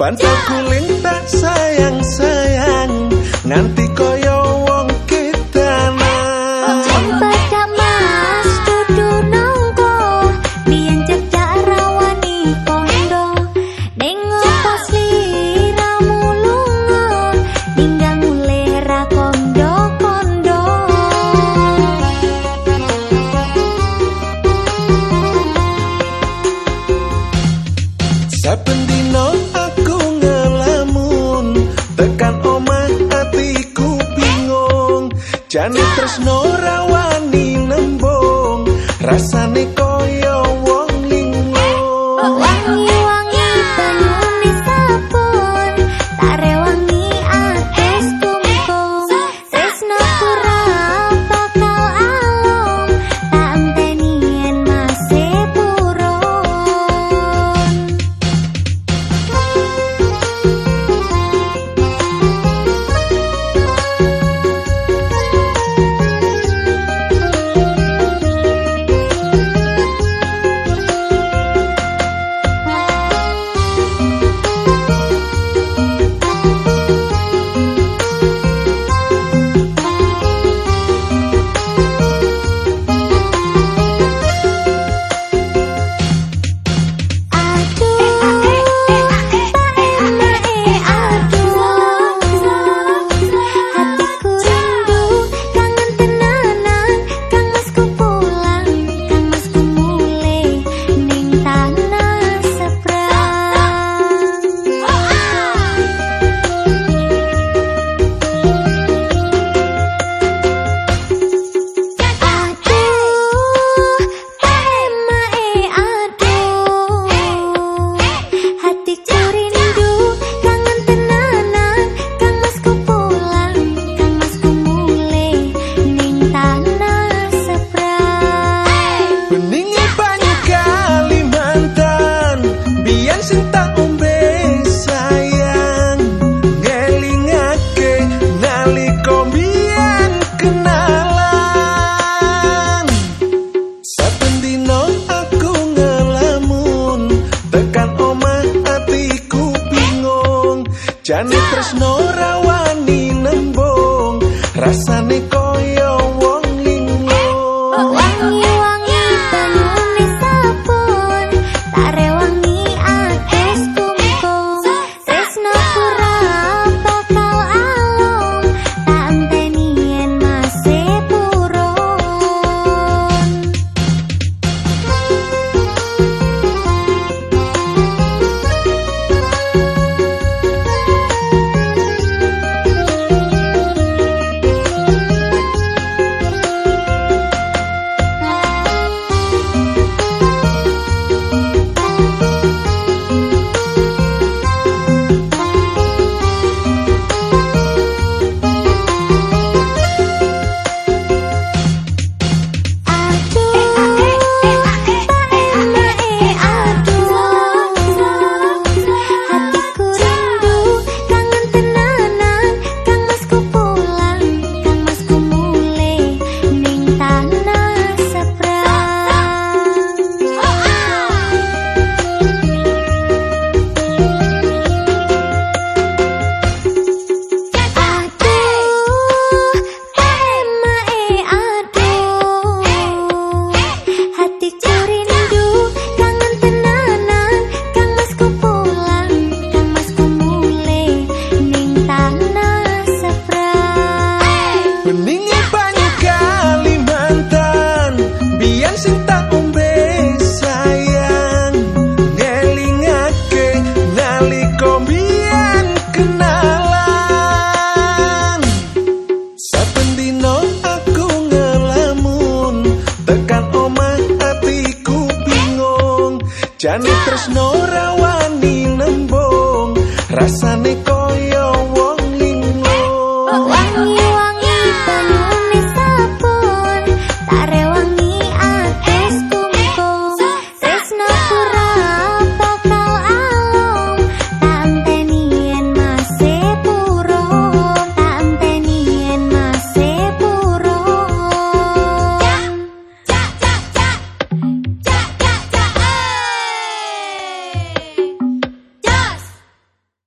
Pantau kuning tak sayang sayang Jane tresno rawani nembung rasane kok Jane Tresno rawani nembung rasane kok Abrázame con